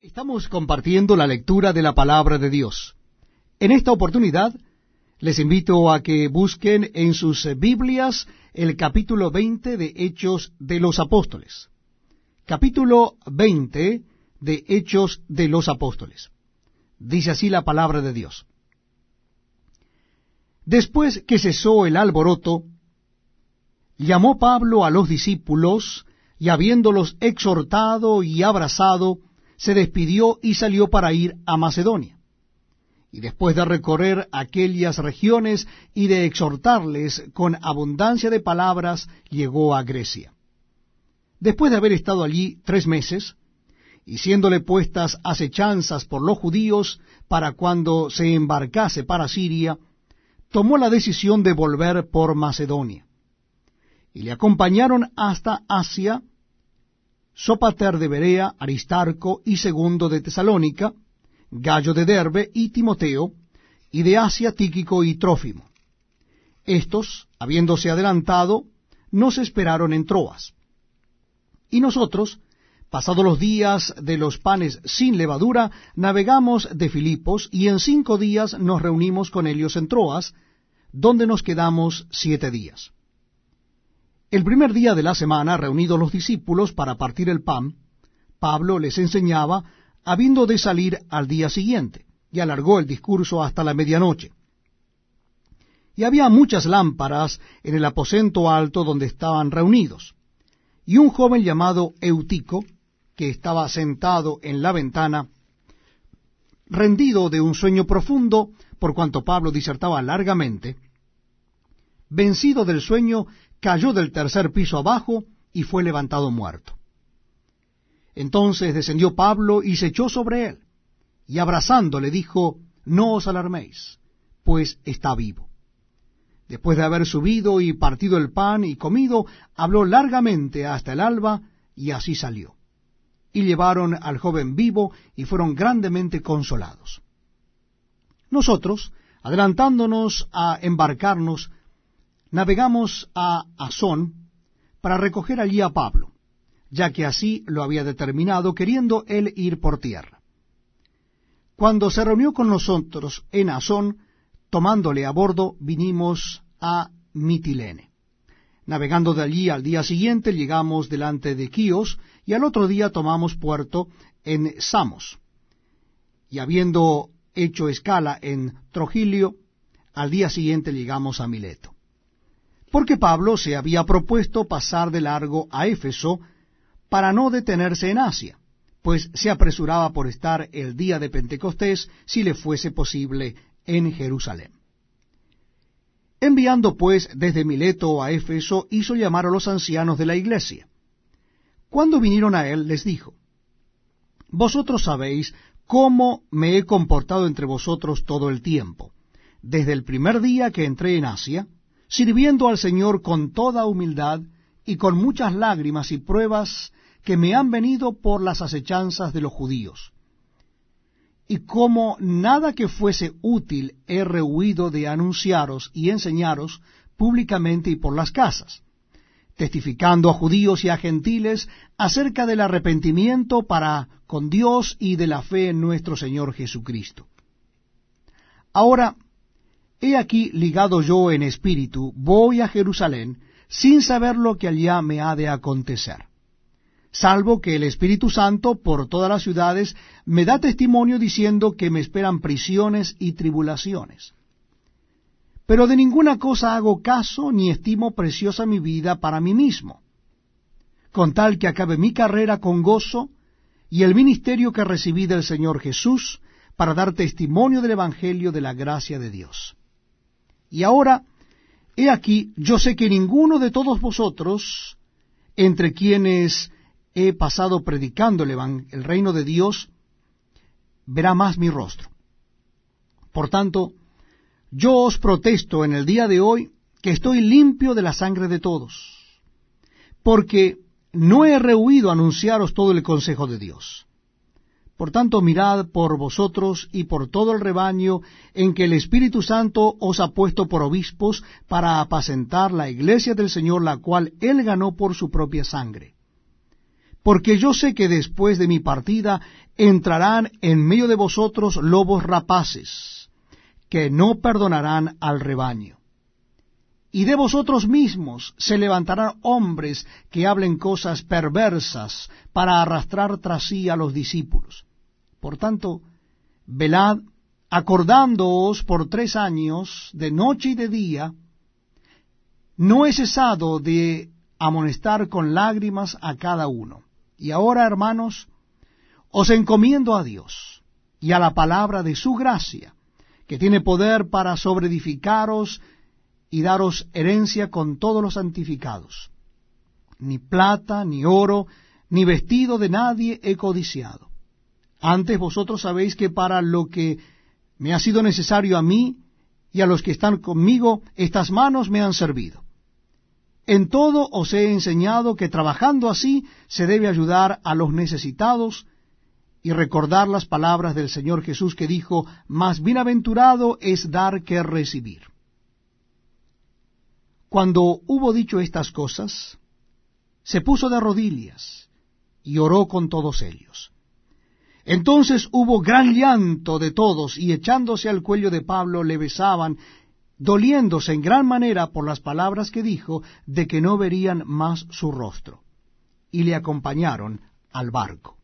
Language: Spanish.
Estamos compartiendo la lectura de la palabra de Dios. En esta oportunidad les invito a que busquen en sus Biblias el capítulo 20 de Hechos de los Apóstoles. Capítulo 20 de Hechos de los Apóstoles. Dice así la palabra de Dios. Después que cesó el alboroto, llamó Pablo a los discípulos y habiéndolos exhortado y abrazado, se despidió y salió para ir a Macedonia. Y después de recorrer aquellas regiones y de exhortarles con abundancia de palabras, llegó a Grecia. Después de haber estado allí tres meses, y siéndole puestas acechanzas por los judíos para cuando se embarcase para Siria, tomó la decisión de volver por Macedonia. Y le acompañaron hasta Asia, Sopater de Berea, Aristarco y Segundo de Tesalónica, Gallo de Derbe y Timoteo, y de Asia Tíquico y Trófimo. Estos, habiéndose adelantado, nos esperaron en Troas. Y nosotros, pasados los días de los panes sin levadura, navegamos de Filipos, y en cinco días nos reunimos con ellos en Troas, donde nos quedamos siete días. El primer día de la semana, reunidos los discípulos para partir el pan, Pablo les enseñaba, habiendo de salir al día siguiente, y alargó el discurso hasta la medianoche. Y había muchas lámparas en el aposento alto donde estaban reunidos. Y un joven llamado Eutico, que estaba sentado en la ventana, rendido de un sueño profundo, por cuanto Pablo disertaba largamente, vencido del sueño, cayó del tercer piso abajo y fue levantado muerto. Entonces descendió Pablo y se echó sobre él, y abrazándole dijo, No os alarméis, pues está vivo. Después de haber subido y partido el pan y comido, habló largamente hasta el alba, y así salió. Y llevaron al joven vivo y fueron grandemente consolados. Nosotros, adelantándonos a embarcarnos, navegamos a Asón para recoger allí a Pablo, ya que así lo había determinado, queriendo él ir por tierra. Cuando se reunió con nosotros en Asón, tomándole a bordo, vinimos a Mitilene. Navegando de allí al día siguiente, llegamos delante de Quíos, y al otro día tomamos puerto en Samos. Y habiendo hecho escala en Trogilio, al día siguiente llegamos a Mileto porque Pablo se había propuesto pasar de largo a Éfeso para no detenerse en Asia, pues se apresuraba por estar el día de Pentecostés, si le fuese posible, en Jerusalén. Enviando pues desde Mileto a Éfeso, hizo llamar a los ancianos de la iglesia. Cuando vinieron a él, les dijo, Vosotros sabéis cómo me he comportado entre vosotros todo el tiempo, desde el primer día que entré en Asia, sirviendo al Señor con toda humildad y con muchas lágrimas y pruebas que me han venido por las acechanzas de los judíos. Y como nada que fuese útil he rehuido de anunciaros y enseñaros públicamente y por las casas, testificando a judíos y a gentiles acerca del arrepentimiento para con Dios y de la fe en nuestro Señor Jesucristo. Ahora, He aquí ligado yo en espíritu, voy a Jerusalén, sin saber lo que allá me ha de acontecer. Salvo que el Espíritu Santo por todas las ciudades me da testimonio diciendo que me esperan prisiones y tribulaciones. Pero de ninguna cosa hago caso ni estimo preciosa mi vida para mí mismo, con tal que acabe mi carrera con gozo y el ministerio que recibí del Señor Jesús para dar testimonio del Evangelio de la gracia de Dios. Y ahora, he aquí, yo sé que ninguno de todos vosotros, entre quienes he pasado predicando el, el reino de Dios, verá más mi rostro. Por tanto, yo os protesto en el día de hoy que estoy limpio de la sangre de todos, porque no he rehuido anunciaros todo el consejo de Dios. Por tanto, mirad por vosotros y por todo el rebaño en que el Espíritu Santo os ha puesto por obispos para apacentar la iglesia del Señor, la cual él ganó por su propia sangre. porque yo sé que después de mi partida entrarán en medio de vosotros lobos rapaces, que no perdonarán al rebaño. Y de vosotros mismos se levantarán hombres que hablen cosas perversas para arrastrar tras sí a los discípulos. Por tanto, velad, acordándoos por tres años, de noche y de día, no he cesado de amonestar con lágrimas a cada uno. Y ahora, hermanos, os encomiendo a Dios y a la palabra de su gracia, que tiene poder para sobreedificaros y daros herencia con todos los santificados. Ni plata, ni oro, ni vestido de nadie he codiciado. Antes vosotros sabéis que para lo que me ha sido necesario a mí y a los que están conmigo, estas manos me han servido. En todo os he enseñado que trabajando así se debe ayudar a los necesitados y recordar las palabras del Señor Jesús que dijo, más bienaventurado es dar que recibir. Cuando hubo dicho estas cosas, se puso de rodillas y oró con todos ellos. Entonces hubo gran llanto de todos, y echándose al cuello de Pablo le besaban, doliéndose en gran manera por las palabras que dijo, de que no verían más su rostro. Y le acompañaron al barco.